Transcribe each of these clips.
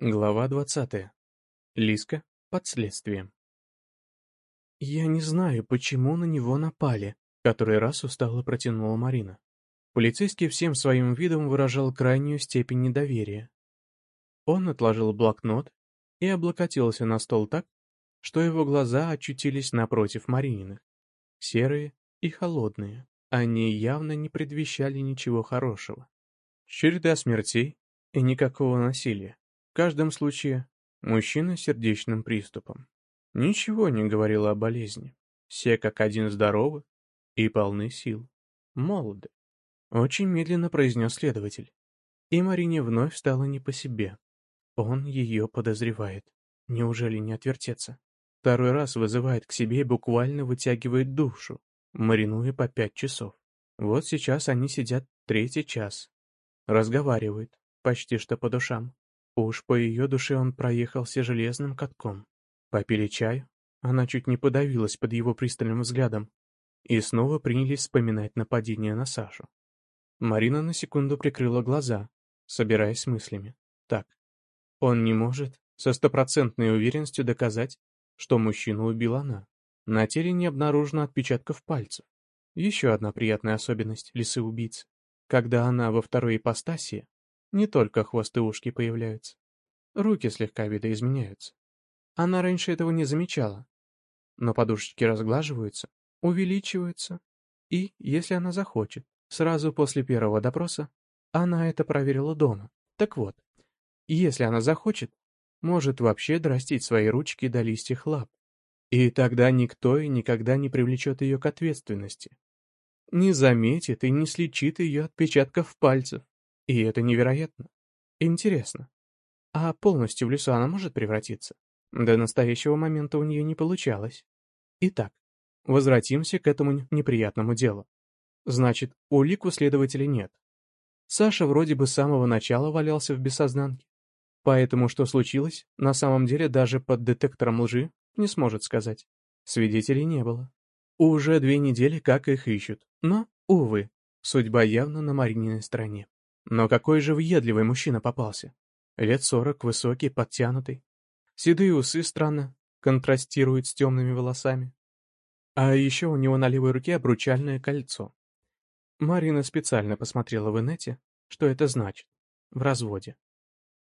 Глава двадцатая. Лиска под следствием. «Я не знаю, почему на него напали», — который раз устало протянула Марина. Полицейский всем своим видом выражал крайнюю степень недоверия. Он отложил блокнот и облокотился на стол так, что его глаза очутились напротив Марининых. Серые и холодные, они явно не предвещали ничего хорошего. Череда смертей и никакого насилия. В каждом случае мужчина с сердечным приступом. Ничего не говорило о болезни. Все как один здоровы и полны сил. Молоды. Очень медленно произнес следователь. И Марине вновь стало не по себе. Он ее подозревает. Неужели не отвертеться? Второй раз вызывает к себе и буквально вытягивает душу, маринуя по пять часов. Вот сейчас они сидят третий час. Разговаривают, почти что по душам. Уж по ее душе он проехался железным катком. Попили чаю, она чуть не подавилась под его пристальным взглядом. И снова принялись вспоминать нападение на Сашу. Марина на секунду прикрыла глаза, собираясь с мыслями. Так, он не может со стопроцентной уверенностью доказать, что мужчину убила она. На теле не обнаружено отпечатков пальцев. Еще одна приятная особенность лисы-убийцы. Когда она во второй ипостаси, не только хвост и ушки появляются. Руки слегка видоизменяются. Она раньше этого не замечала. Но подушечки разглаживаются, увеличиваются. И, если она захочет, сразу после первого допроса, она это проверила дома. Так вот, если она захочет, может вообще драстить свои ручки до листьев лап. И тогда никто и никогда не привлечет ее к ответственности. Не заметит и не слечит ее отпечатков пальцев. И это невероятно. Интересно. А полностью в лесу она может превратиться? До настоящего момента у нее не получалось. Итак, возвратимся к этому неприятному делу. Значит, улик у следователя нет. Саша вроде бы с самого начала валялся в бессознанке. Поэтому что случилось, на самом деле даже под детектором лжи не сможет сказать. Свидетелей не было. Уже две недели как их ищут, но, увы, судьба явно на Марининой стороне. Но какой же въедливый мужчина попался. Лет сорок, высокий, подтянутый. Седые усы странно контрастируют с темными волосами. А еще у него на левой руке обручальное кольцо. Марина специально посмотрела в инете, что это значит. В разводе.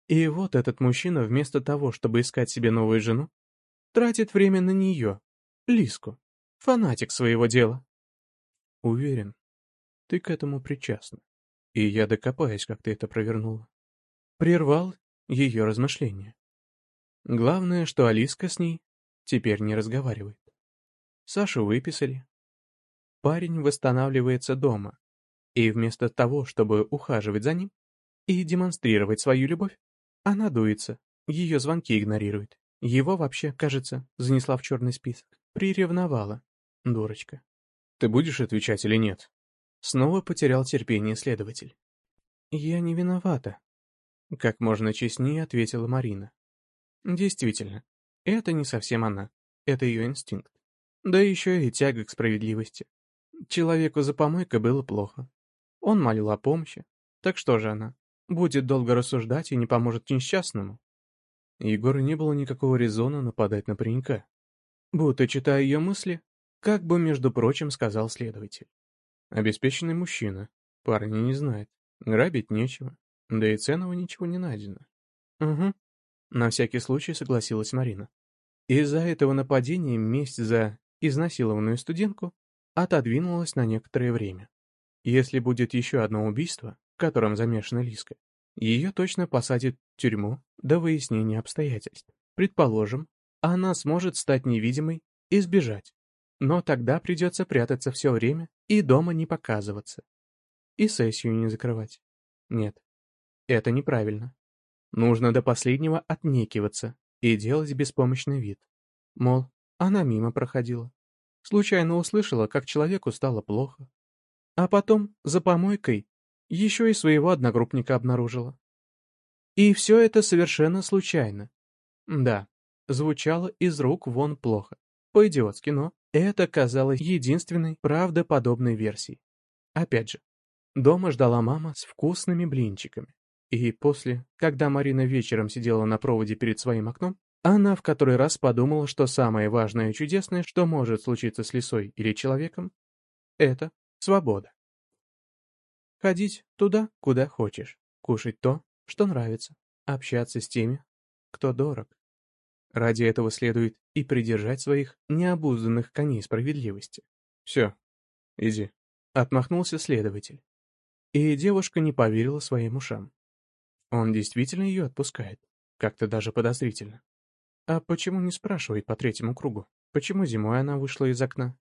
И вот этот мужчина вместо того, чтобы искать себе новую жену, тратит время на нее, Лиску, фанатик своего дела. Уверен, ты к этому причастна. И я докопаюсь, как ты это провернула. Прервал ее размышления. Главное, что Алиска с ней теперь не разговаривает. Сашу выписали. Парень восстанавливается дома, и вместо того, чтобы ухаживать за ним и демонстрировать свою любовь, она дуется, ее звонки игнорирует. Его вообще, кажется, занесла в черный список. Приревновала. Дурочка. Ты будешь отвечать или нет? Снова потерял терпение следователь. «Я не виновата», — как можно честнее ответила Марина. «Действительно, это не совсем она, это ее инстинкт. Да еще и тяга к справедливости. Человеку за помойкой было плохо. Он молил о помощи. Так что же она, будет долго рассуждать и не поможет несчастному?» Егору не было никакого резона нападать на паренька. Будто читая ее мысли, как бы, между прочим, сказал следователь. Обеспеченный мужчина. Парня не знает. Грабить нечего. Да и ценного ничего не найдено. Угу. На всякий случай согласилась Марина. Из-за этого нападения месть за изнасилованную студентку отодвинулась на некоторое время. Если будет еще одно убийство, в котором замешана Лиска, ее точно посадят в тюрьму до выяснения обстоятельств. Предположим, она сможет стать невидимой и сбежать. Но тогда придется прятаться все время и дома не показываться. И сессию не закрывать. Нет, это неправильно. Нужно до последнего отнекиваться и делать беспомощный вид. Мол, она мимо проходила. Случайно услышала, как человеку стало плохо. А потом, за помойкой, еще и своего одногруппника обнаружила. И все это совершенно случайно. Да, звучало из рук вон плохо. По-идиотски, но это казалось единственной правдоподобной версией. Опять же, дома ждала мама с вкусными блинчиками. И после, когда Марина вечером сидела на проводе перед своим окном, она в который раз подумала, что самое важное и чудесное, что может случиться с лисой или человеком, это свобода. Ходить туда, куда хочешь, кушать то, что нравится, общаться с теми, кто дорог. Ради этого следует и придержать своих необузданных коней справедливости. Все, иди. Отмахнулся следователь. И девушка не поверила своим ушам. Он действительно ее отпускает. Как-то даже подозрительно. А почему не спрашивает по третьему кругу? Почему зимой она вышла из окна?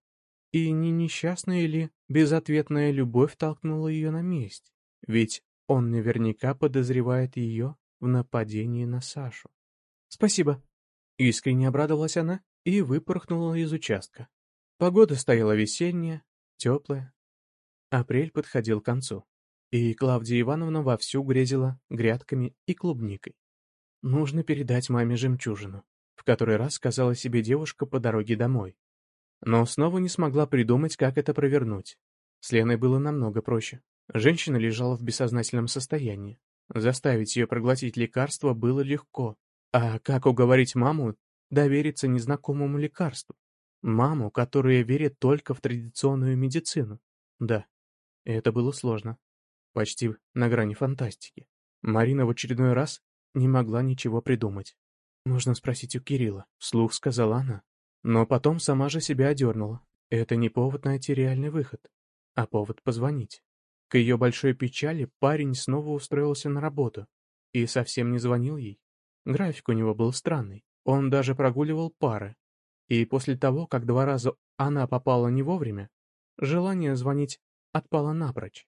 И не несчастная ли безответная любовь толкнула ее на месть? Ведь он наверняка подозревает ее в нападении на Сашу. «Спасибо», — искренне обрадовалась она и выпорхнула из участка. Погода стояла весенняя, теплая. Апрель подходил к концу и Клавдия Ивановна вовсю грезила грядками и клубникой. Нужно передать маме жемчужину, в который раз сказала себе девушка по дороге домой. Но снова не смогла придумать, как это провернуть. С Леной было намного проще. Женщина лежала в бессознательном состоянии. Заставить ее проглотить лекарство было легко. А как уговорить маму довериться незнакомому лекарству? Маму, которая верит только в традиционную медицину. Да, это было сложно почти на грани фантастики. Марина в очередной раз не могла ничего придумать. «Нужно спросить у Кирилла», — вслух сказала она. Но потом сама же себя одернула. Это не повод найти реальный выход, а повод позвонить. К ее большой печали парень снова устроился на работу и совсем не звонил ей. График у него был странный, он даже прогуливал пары. И после того, как два раза она попала не вовремя, желание звонить отпало напрочь.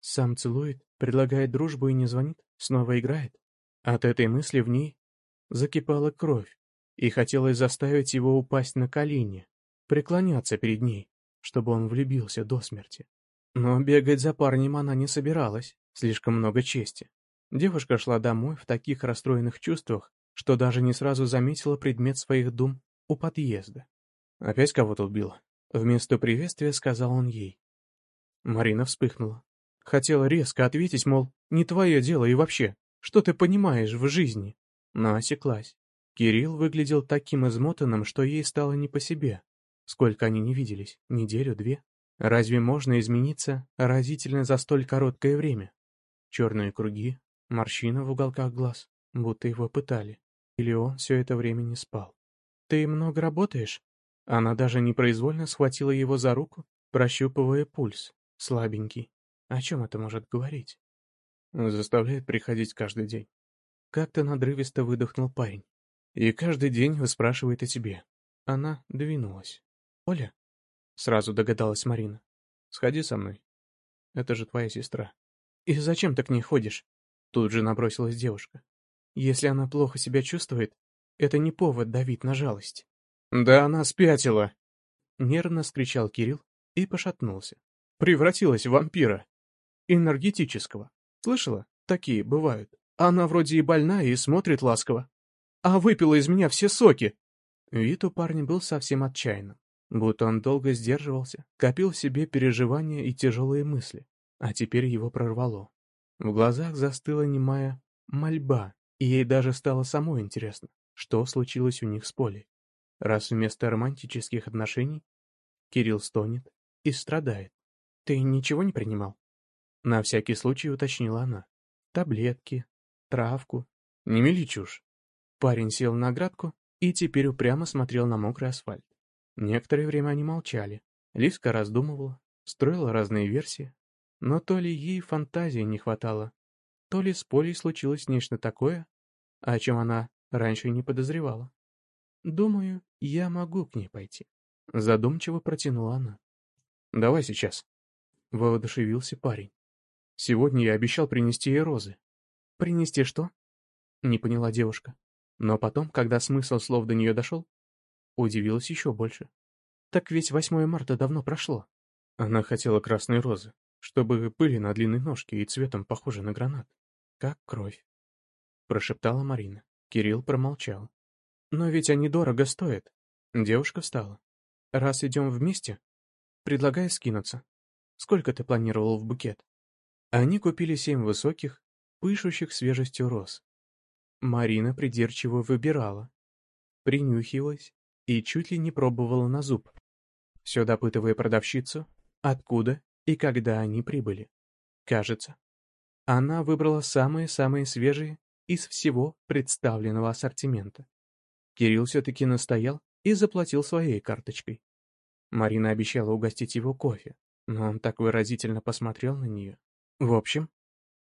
Сам целует, предлагает дружбу и не звонит, снова играет. От этой мысли в ней закипала кровь, и хотелось заставить его упасть на колени, преклоняться перед ней, чтобы он влюбился до смерти. Но бегать за парнем она не собиралась, слишком много чести. Девушка шла домой в таких расстроенных чувствах, что даже не сразу заметила предмет своих дум у подъезда. «Опять кого-то убила?» Вместо приветствия сказал он ей. Марина вспыхнула. Хотела резко ответить, мол, не твое дело и вообще, что ты понимаешь в жизни? Но осеклась. Кирилл выглядел таким измотанным, что ей стало не по себе. Сколько они не виделись? Неделю-две? Разве можно измениться разительно за столь короткое время? Черные круги, морщина в уголках глаз, будто его пытали. Или он все это время не спал. «Ты много работаешь?» Она даже непроизвольно схватила его за руку, прощупывая пульс, слабенький. О чем это может говорить? Заставляет приходить каждый день. Как-то надрывисто выдохнул парень. И каждый день выспрашивает о тебе. Она двинулась. «Оля?» Сразу догадалась Марина. «Сходи со мной. Это же твоя сестра». «И зачем ты к ней ходишь?» Тут же набросилась девушка. «Если она плохо себя чувствует, это не повод давить на жалость». «Да она спятила!» Нервно скричал Кирилл и пошатнулся. «Превратилась в вампира!» энергетического. Слышала? Такие бывают. Она вроде и больная, и смотрит ласково. А выпила из меня все соки. Вид у парня был совсем отчаянным. Будто он долго сдерживался, копил в себе переживания и тяжелые мысли. А теперь его прорвало. В глазах застыла немая мольба, и ей даже стало самой интересно, что случилось у них с Полей. Раз вместо романтических отношений Кирилл стонет и страдает. Ты ничего не принимал? На всякий случай уточнила она. Таблетки, травку. Не мели чушь. Парень сел на оградку и теперь упрямо смотрел на мокрый асфальт. Некоторое время они молчали. Лиска раздумывала, строила разные версии. Но то ли ей фантазии не хватало, то ли с Полей случилось нечто такое, о чем она раньше не подозревала. «Думаю, я могу к ней пойти», — задумчиво протянула она. «Давай сейчас», — воодушевился парень. Сегодня я обещал принести ей розы. Принести что? Не поняла девушка. Но потом, когда смысл слов до нее дошел, удивилась еще больше. Так ведь 8 марта давно прошло. Она хотела красные розы, чтобы были на длинной ножке и цветом похожи на гранат. Как кровь. Прошептала Марина. Кирилл промолчал. Но ведь они дорого стоят. Девушка встала. Раз идем вместе, предлагаю скинуться. Сколько ты планировал в букет? Они купили семь высоких, пышущих свежестью роз. Марина придирчиво выбирала, принюхивалась и чуть ли не пробовала на зуб, все допытывая продавщицу, откуда и когда они прибыли. Кажется, она выбрала самые-самые свежие из всего представленного ассортимента. Кирилл все-таки настоял и заплатил своей карточкой. Марина обещала угостить его кофе, но он так выразительно посмотрел на нее. В общем,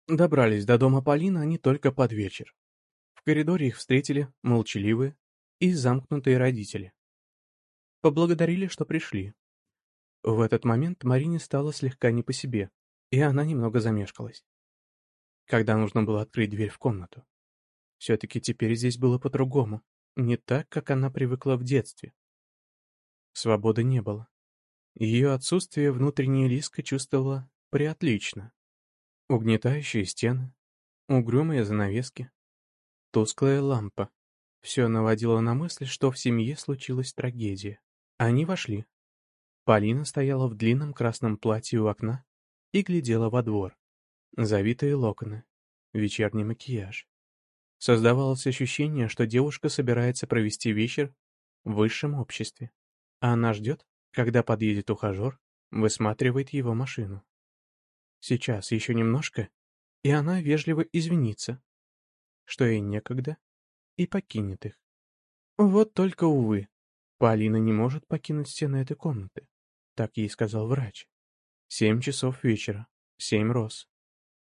добрались до дома Полины они только под вечер. В коридоре их встретили молчаливые и замкнутые родители. Поблагодарили, что пришли. В этот момент Марине стало слегка не по себе, и она немного замешкалась когда нужно было открыть дверь в комнату. Все-таки теперь здесь было по-другому, не так, как она привыкла в детстве. Свободы не было. Ее отсутствие внутренняя Лиска чувствовала приотлично. Угнетающие стены, угрюмые занавески, тусклая лампа. Все наводило на мысль, что в семье случилась трагедия. Они вошли. Полина стояла в длинном красном платье у окна и глядела во двор. Завитые локоны, вечерний макияж. Создавалось ощущение, что девушка собирается провести вечер в высшем обществе. А она ждет, когда подъедет ухажер, высматривает его машину. Сейчас еще немножко, и она вежливо извинится, что ей некогда, и покинет их. Вот только, увы, Полина не может покинуть стены этой комнаты, так ей сказал врач. Семь часов вечера, семь роз.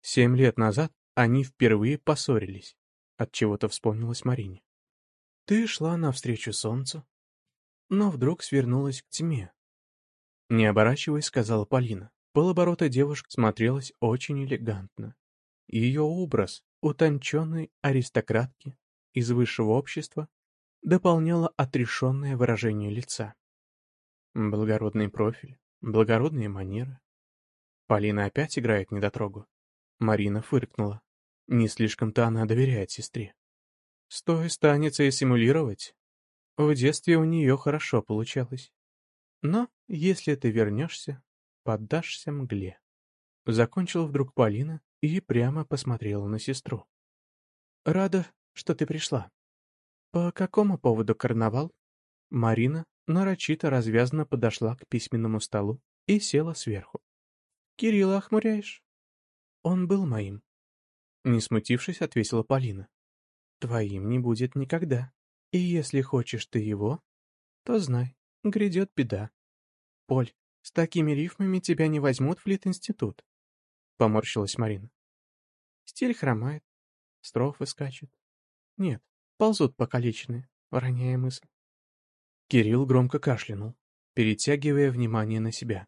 Семь лет назад они впервые поссорились. От чего-то вспомнилась Марине. Ты шла навстречу солнцу, но вдруг свернулась к тьме. Не оборачиваясь, сказала Полина. Полоборота девушка смотрелась очень элегантно. Ее образ утонченной аристократки из высшего общества дополняло отрешенное выражение лица. Благородный профиль, благородные манеры. Полина опять играет недотрогу. Марина фыркнула. Не слишком-то она доверяет сестре. Стой станется и симулировать. В детстве у нее хорошо получалось. Но если ты вернешься, поддашься мгле. Закончила вдруг Полина и прямо посмотрела на сестру. Рада, что ты пришла. По какому поводу карнавал? Марина нарочито развязно подошла к письменному столу и села сверху. Кирилла охмуряешь? Он был моим. Не смутившись, ответила Полина. Твоим не будет никогда. И если хочешь ты его, то знай, грядет беда. Поль, с такими рифмами тебя не возьмут в Лит-институт. Поморщилась Марина. Стиль хромает, строфы скачет. Нет, ползут покалеченные, роняя мысль. Кирилл громко кашлянул, перетягивая внимание на себя.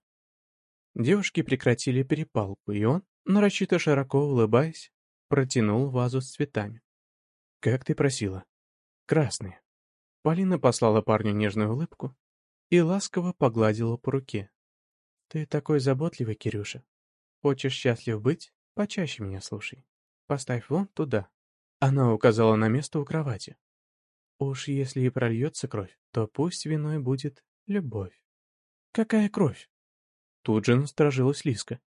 Девушки прекратили перепалку, и он, нарочито широко улыбаясь, протянул вазу с цветами. «Как ты просила. Красные». Полина послала парню нежную улыбку и ласково погладила по руке. «Ты такой заботливый, Кирюша. Хочешь счастлив быть? Почаще меня слушай. Поставь вон туда». Она указала на место у кровати. «Уж если и прольется кровь, то пусть виной будет любовь». «Какая кровь?» Тут же насторожилась Лиска.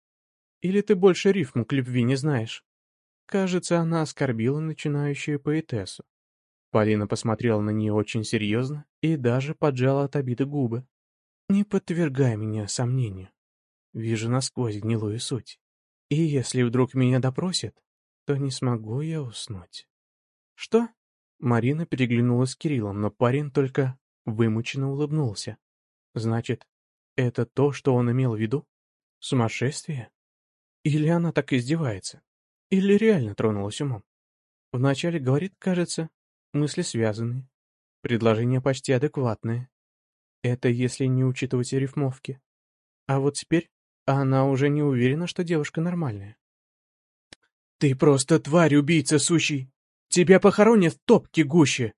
Или ты больше рифму к любви не знаешь?» Кажется, она оскорбила начинающую поэтессу. Полина посмотрела на нее очень серьезно и даже поджала от обиды губы. «Не подвергай меня сомнению. Вижу насквозь гнилую суть. И если вдруг меня допросят, то не смогу я уснуть». «Что?» Марина переглянулась с Кириллом, но парень только вымученно улыбнулся. «Значит, это то, что он имел в виду? Сумасшествие?» Или она так издевается? Или реально тронулась умом? Вначале говорит, кажется, мысли связаны, предложения почти адекватные. Это если не учитывать рифмовки. А вот теперь она уже не уверена, что девушка нормальная. «Ты просто тварь, убийца сущий! Тебя похоронят в топке гуще!»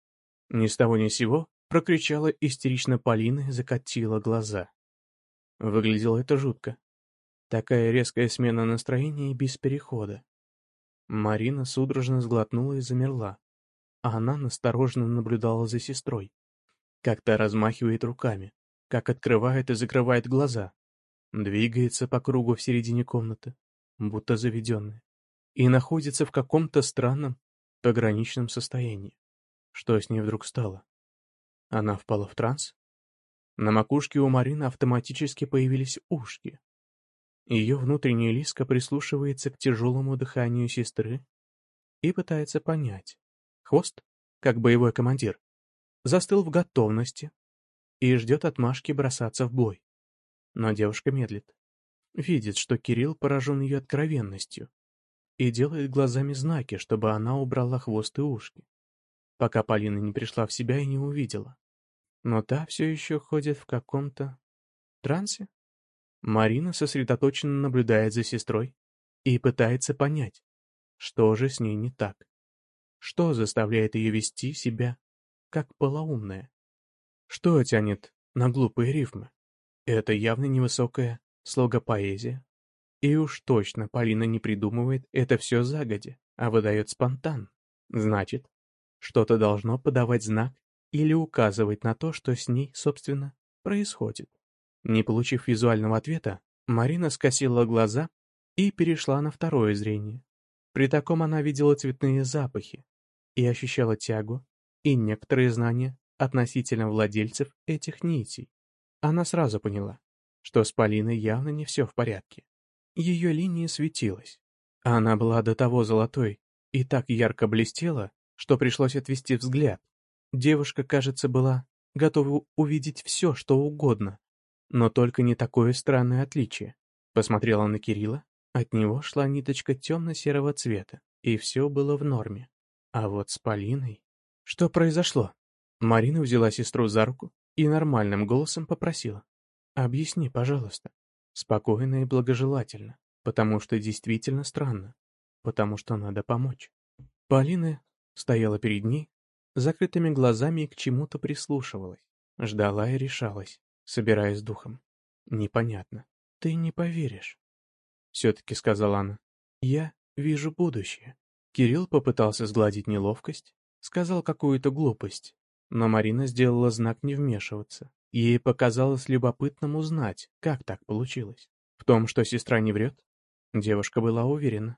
Ни с того ни сего прокричала истерично Полина и закатила глаза. Выглядело это жутко. Такая резкая смена настроения и без перехода. Марина судорожно сглотнула и замерла, а она настороженно наблюдала за сестрой. Как та размахивает руками, как открывает и закрывает глаза, двигается по кругу в середине комнаты, будто заведенная. и находится в каком-то странном пограничном состоянии. Что с ней вдруг стало? Она впала в транс? На макушке у Марины автоматически появились ушки. Ее внутренняя лиска прислушивается к тяжелому дыханию сестры и пытается понять. Хвост, как боевой командир, застыл в готовности и ждет отмашки бросаться в бой. Но девушка медлит. Видит, что Кирилл поражен ее откровенностью и делает глазами знаки, чтобы она убрала хвост и ушки, пока Полина не пришла в себя и не увидела. Но та все еще ходит в каком-то трансе. Марина сосредоточенно наблюдает за сестрой и пытается понять, что же с ней не так. Что заставляет ее вести себя как полоумная? Что тянет на глупые рифмы? Это явно невысокая слогопоэзия. И уж точно Полина не придумывает это все загодя, а выдает спонтан. Значит, что-то должно подавать знак или указывать на то, что с ней, собственно, происходит. Не получив визуального ответа, Марина скосила глаза и перешла на второе зрение. При таком она видела цветные запахи и ощущала тягу и некоторые знания относительно владельцев этих нитей. Она сразу поняла, что с Полиной явно не все в порядке. Ее линия светилась. Она была до того золотой и так ярко блестела, что пришлось отвести взгляд. Девушка, кажется, была готова увидеть все, что угодно, но только не такое странное отличие. Посмотрела на Кирилла, от него шла ниточка темно-серого цвета, и все было в норме. А вот с Полиной... Что произошло? Марина взяла сестру за руку и нормальным голосом попросила. «Объясни, пожалуйста». Спокойно и благожелательно, потому что действительно странно, потому что надо помочь. Полина стояла перед ней, закрытыми глазами и к чему-то прислушивалась, ждала и решалась, собираясь духом. Непонятно. Ты не поверишь. Все-таки сказала она. Я вижу будущее. Кирилл попытался сгладить неловкость, сказал какую-то глупость, но Марина сделала знак не вмешиваться. Ей показалось любопытным узнать, как так получилось. В том, что сестра не врет, девушка была уверена.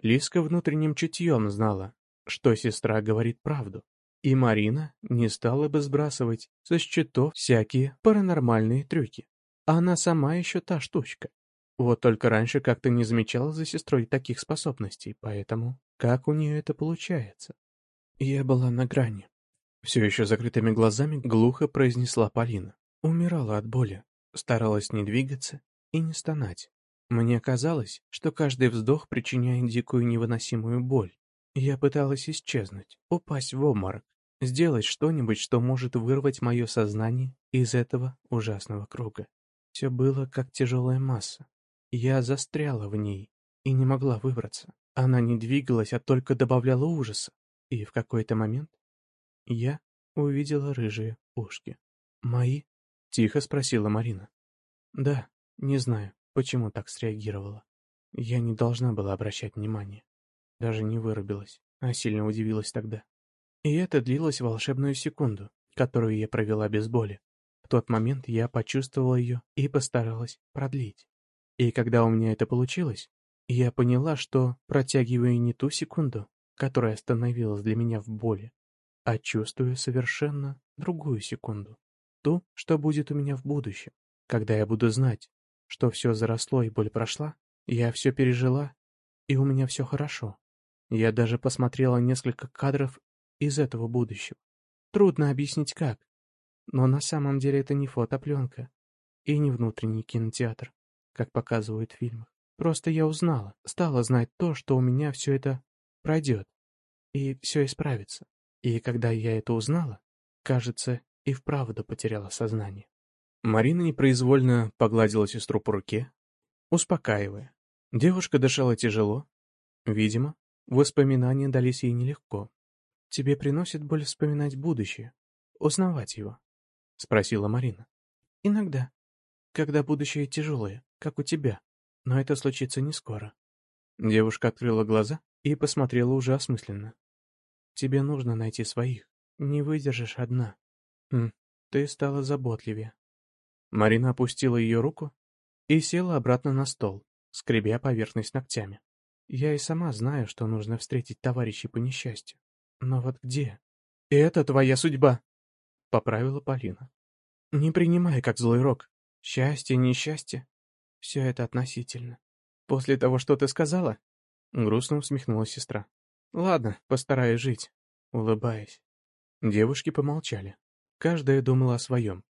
Лиска внутренним чутьем знала, что сестра говорит правду. И Марина не стала бы сбрасывать со счетов всякие паранормальные трюки. Она сама еще та штучка. Вот только раньше как-то не замечала за сестрой таких способностей, поэтому как у нее это получается? Я была на грани. Все еще закрытыми глазами глухо произнесла Полина. Умирала от боли, старалась не двигаться и не стонать. Мне казалось, что каждый вздох причиняет дикую невыносимую боль. Я пыталась исчезнуть, упасть в обморок, сделать что-нибудь, что может вырвать мое сознание из этого ужасного круга. Все было как тяжелая масса. Я застряла в ней и не могла выбраться. Она не двигалась, а только добавляла ужаса. И в какой-то момент я увидела рыжие ушки. «Мои?» — тихо спросила Марина. «Да, не знаю, почему так среагировала. Я не должна была обращать внимание. Даже не вырубилась, а сильно удивилась тогда. И это длилось волшебную секунду, которую я провела без боли. В тот момент я почувствовала ее и постаралась продлить. И когда у меня это получилось, я поняла, что протягиваю не ту секунду, которая остановилась для меня в боли, а чувствую совершенно другую секунду. Ту, что будет у меня в будущем. Когда я буду знать, что все заросло и боль прошла, я все пережила, и у меня все хорошо. Я даже посмотрела несколько кадров из этого будущего. Трудно объяснить как, но на самом деле это не фотопленка и не внутренний кинотеатр, как показывают в фильмах. Просто я узнала, стала знать то, что у меня все это пройдет, и все исправится. И когда я это узнала, кажется, и вправду потеряла сознание. Марина непроизвольно погладила сестру по руке, успокаивая. Девушка дышала тяжело. Видимо, воспоминания дались ей нелегко. «Тебе приносит боль вспоминать будущее, узнавать его?» — спросила Марина. «Иногда, когда будущее тяжелое, как у тебя, но это случится не скоро». Девушка открыла глаза и посмотрела уже осмысленно. Тебе нужно найти своих. Не выдержишь одна. Хм, ты стала заботливее. Марина опустила ее руку и села обратно на стол, скребя поверхность ногтями. Я и сама знаю, что нужно встретить товарищей по несчастью. Но вот где? Это твоя судьба, — поправила Полина. Не принимай как злой рок. Счастье, несчастье — все это относительно. После того, что ты сказала? Грустно усмехнулась сестра. Ладно, постараюсь жить, улыбаясь. Девушки помолчали. Каждая думала о своем.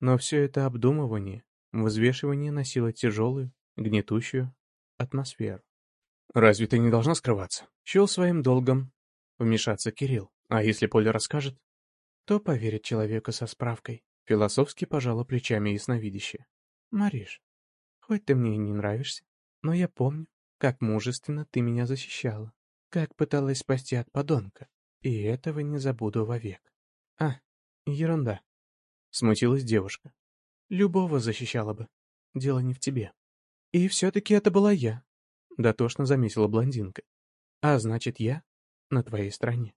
Но все это обдумывание, взвешивание носило тяжелую, гнетущую атмосферу. «Разве ты не должна скрываться?» Счел своим долгом вмешаться Кирилл. «А если Поля расскажет?» «То поверит человеку со справкой», — философски пожала плечами ясновидящая. «Мариш, хоть ты мне и не нравишься, но я помню, как мужественно ты меня защищала, как пыталась спасти от подонка, и этого не забуду вовек». «А, ерунда», — смутилась девушка. «Любого защищала бы. Дело не в тебе». «И все-таки это была я», — дотошно заметила блондинка. «А значит, я на твоей стороне».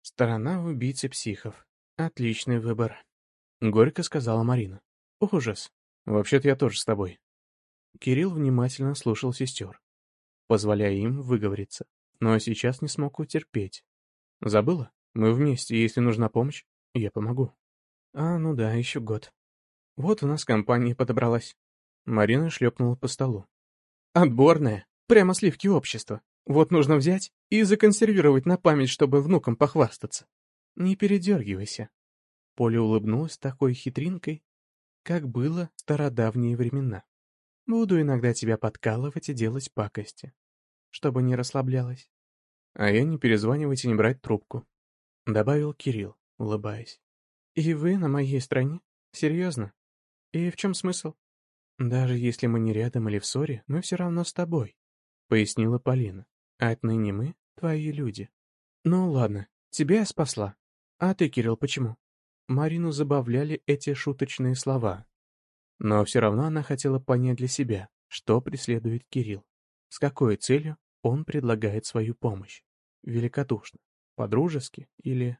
«Сторона убийцы психов. Отличный выбор», — горько сказала Марина. «Ужас. Вообще-то я тоже с тобой». Кирилл внимательно слушал сестер, позволяя им выговориться, но сейчас не смог утерпеть. «Забыла? Мы вместе, если нужна помощь, я помогу». «А, ну да, еще год. Вот у нас компания подобралась. Марина шлепнула по столу. «Отборная. Прямо сливки общества. Вот нужно взять и законсервировать на память, чтобы внукам похвастаться. Не передергивайся». Поля улыбнулась такой хитринкой, как было в стародавние времена. «Буду иногда тебя подкалывать и делать пакости, чтобы не расслаблялась. А я не перезванивать и не брать трубку», — добавил Кирилл, улыбаясь. «И вы на моей стороне? Серьезно? И в чем смысл?» «Даже если мы не рядом или в ссоре, мы все равно с тобой», — пояснила Полина. «Отныне мы твои люди». «Ну ладно, тебя я спасла. А ты, Кирилл, почему?» Марину забавляли эти шуточные слова. Но все равно она хотела понять для себя, что преследует Кирилл. С какой целью он предлагает свою помощь. Великодушно, по-дружески или...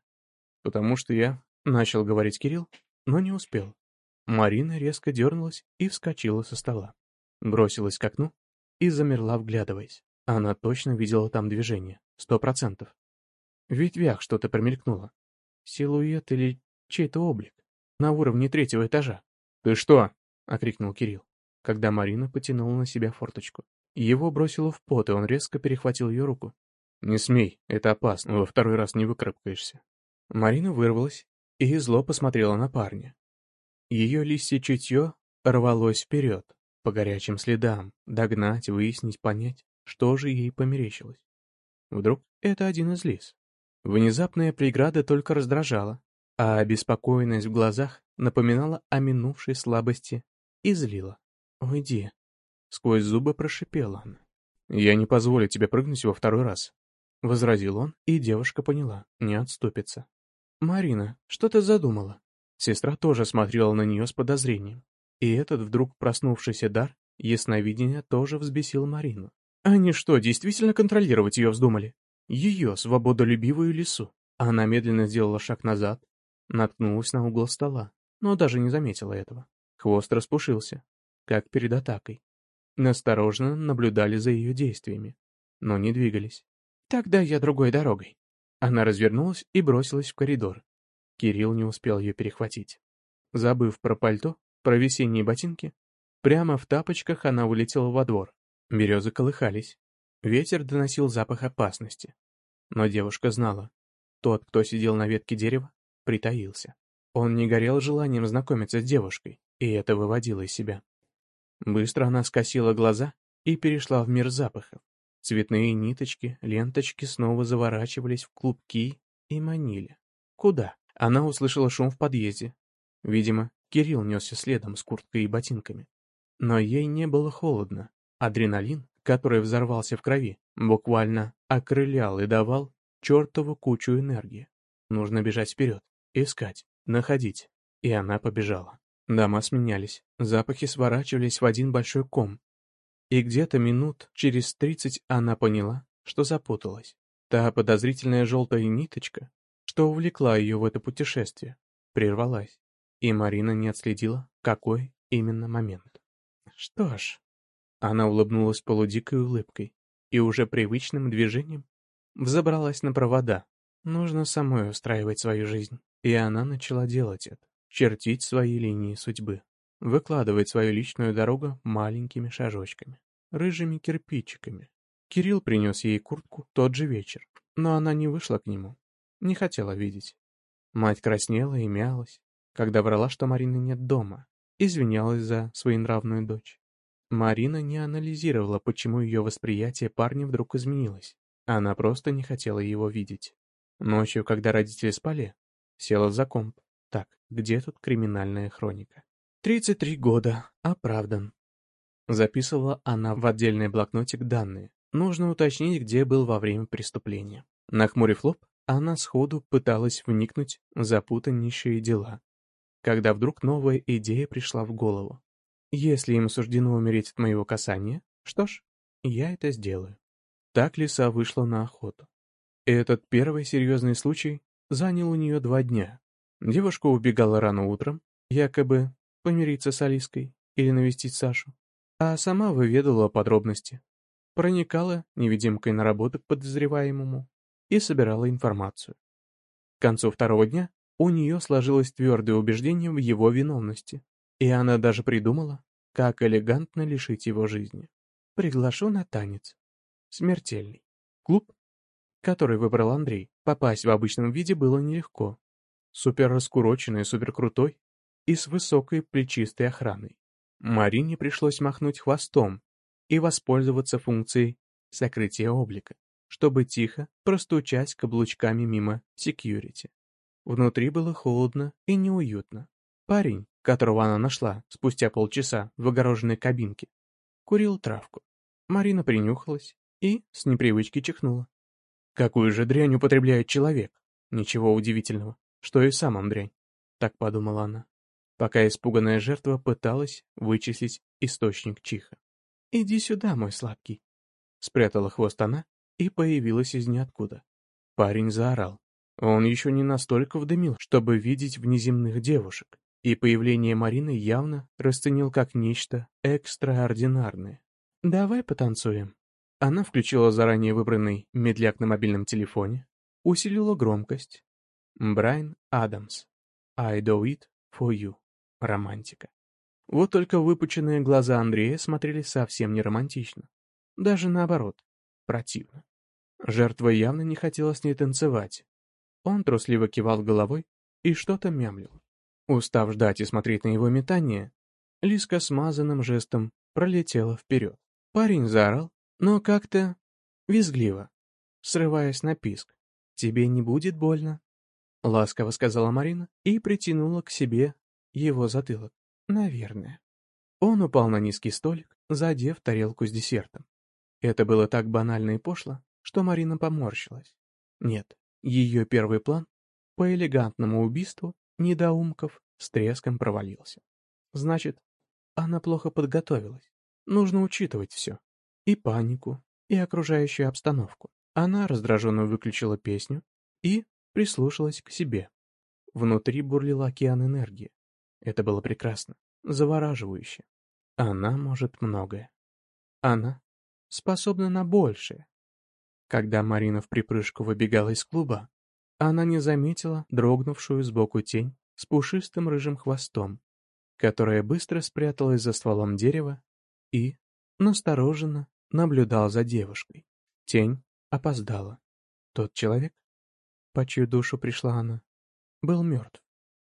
«Потому что я...» — начал говорить Кирилл, но не успел. Марина резко дернулась и вскочила со стола. Бросилась к окну и замерла, вглядываясь. Она точно видела там движение, сто процентов. В ветвях что-то промелькнуло. Силуэт или чей-то облик. На уровне третьего этажа. «Ты что?» — окрикнул Кирилл, когда Марина потянула на себя форточку. Его бросило в пот, и он резко перехватил ее руку. «Не смей, это опасно, во второй раз не выкарабкаешься». Марина вырвалась и зло посмотрела на парня. Ее листья чутье рвалось вперед, по горячим следам, догнать, выяснить, понять, что же ей померещилось. Вдруг это один из лис. Внезапная преграда только раздражала, а обеспокоенность в глазах напоминала о минувшей слабости и злила. «Уйди!» — сквозь зубы прошипела она. «Я не позволю тебе прыгнуть во второй раз», — возразил он, и девушка поняла, не отступится. «Марина, что ты задумала?» Сестра тоже смотрела на нее с подозрением. И этот вдруг проснувшийся дар ясновидения тоже взбесил Марину. Они что, действительно контролировать ее вздумали? Ее, свободолюбивую лису. Она медленно сделала шаг назад, наткнулась на угол стола, но даже не заметила этого. Хвост распушился, как перед атакой. Настороженно наблюдали за ее действиями, но не двигались. «Тогда я другой дорогой». Она развернулась и бросилась в коридор, Кирилл не успел ее перехватить. Забыв про пальто, про весенние ботинки, прямо в тапочках она улетела во двор. Березы колыхались. Ветер доносил запах опасности. Но девушка знала, тот, кто сидел на ветке дерева, притаился. Он не горел желанием знакомиться с девушкой, и это выводило из себя. Быстро она скосила глаза и перешла в мир запахов. Цветные ниточки, ленточки снова заворачивались в клубки и манили. Куда? Она услышала шум в подъезде. Видимо, Кирилл несся следом с курткой и ботинками. Но ей не было холодно. Адреналин, который взорвался в крови, буквально окрылял и давал чертову кучу энергии. Нужно бежать вперед, искать, находить. И она побежала. Дома сменялись, запахи сворачивались в один большой ком. И где-то минут через тридцать она поняла, что запуталась. Та подозрительная желтая ниточка, что увлекла ее в это путешествие, прервалась, и Марина не отследила, какой именно момент. Что ж, она улыбнулась полудикой улыбкой. и уже привычным движением взобралась на провода. Нужно самой устраивать свою жизнь. И она начала делать это. Чертить свои линии судьбы. Выкладывать свою личную дорогу маленькими шажочками. Рыжими кирпичиками. Кирилл принес ей куртку тот же вечер. Но она не вышла к нему. Не хотела видеть. Мать краснела и мялась, когда врала, что Марины нет дома. Извинялась за своенравную дочь. Марина не анализировала, почему ее восприятие парня вдруг изменилось. Она просто не хотела его видеть. Ночью, когда родители спали, села за комп. Где тут криминальная хроника? 33 года, оправдан. Записывала она в отдельный блокнотик данные. Нужно уточнить, где был во время преступления. Нахмурив лоб, она сходу пыталась вникнуть в запутаннейшие дела. Когда вдруг новая идея пришла в голову. Если им суждено умереть от моего касания, что ж, я это сделаю. Так лиса вышла на охоту. Этот первый серьезный случай занял у нее два дня. Девушка убегала рано утром, якобы помириться с Алиской или навестить Сашу, а сама выведала подробности. Проникала невидимкой на работу к подозреваемому и собирала информацию. К концу второго дня у нее сложилось твердое убеждение в его виновности. И она даже придумала, как элегантно лишить его жизни. Приглашу на танец. Смертельный. Клуб, который выбрал Андрей, попасть в обычном виде было нелегко. Супер раскуроченный, супер крутой и с высокой плечистой охраной. Марине пришлось махнуть хвостом и воспользоваться функцией сокрытия облика, чтобы тихо простучать каблучками мимо секьюрити. Внутри было холодно и неуютно. Парень, которого она нашла спустя полчаса в огороженной кабинке, курил травку. Марина принюхалась и с непривычки чихнула. Какую же дрянь употребляет человек? Ничего удивительного, что и сам дрянь, так подумала она, пока испуганная жертва пыталась вычислить источник чиха. «Иди сюда, мой сладкий», — спрятала хвост она и появилась из ниоткуда. Парень заорал. Он еще не настолько вдымил, чтобы видеть внеземных девушек и появление Марины явно расценил как нечто экстраординарное. «Давай потанцуем». Она включила заранее выбранный медляк на мобильном телефоне, усилила громкость. Брайан Адамс. I do it for you. Романтика. Вот только выпученные глаза Андрея смотрели совсем не романтично. Даже наоборот, противно. Жертва явно не хотела с ней танцевать. Он трусливо кивал головой и что-то мямлил. Устав ждать и смотреть на его метание, Лиска смазанным жестом пролетела вперед. Парень заорал, но как-то визгливо, срываясь на писк. «Тебе не будет больно?» — ласково сказала Марина и притянула к себе его затылок. «Наверное». Он упал на низкий столик, задев тарелку с десертом. Это было так банально и пошло, что Марина поморщилась. Нет, ее первый план по элегантному убийству недоумков с треском провалился. Значит, она плохо подготовилась. Нужно учитывать все. И панику, и окружающую обстановку. Она раздраженно выключила песню и прислушалась к себе. Внутри бурлил океан энергии. Это было прекрасно, завораживающе. Она может многое. Она способна на большее. Когда Марина в припрыжку выбегала из клуба, она не заметила дрогнувшую сбоку тень с пушистым рыжим хвостом, которая быстро спряталась за стволом дерева и, настороженно, наблюдал за девушкой. Тень опоздала. Тот человек, по чью душу пришла она, был мертв.